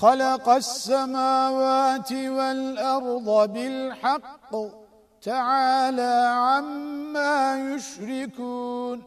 خلق السماوات والأرض بالحق تعالى عما يشركون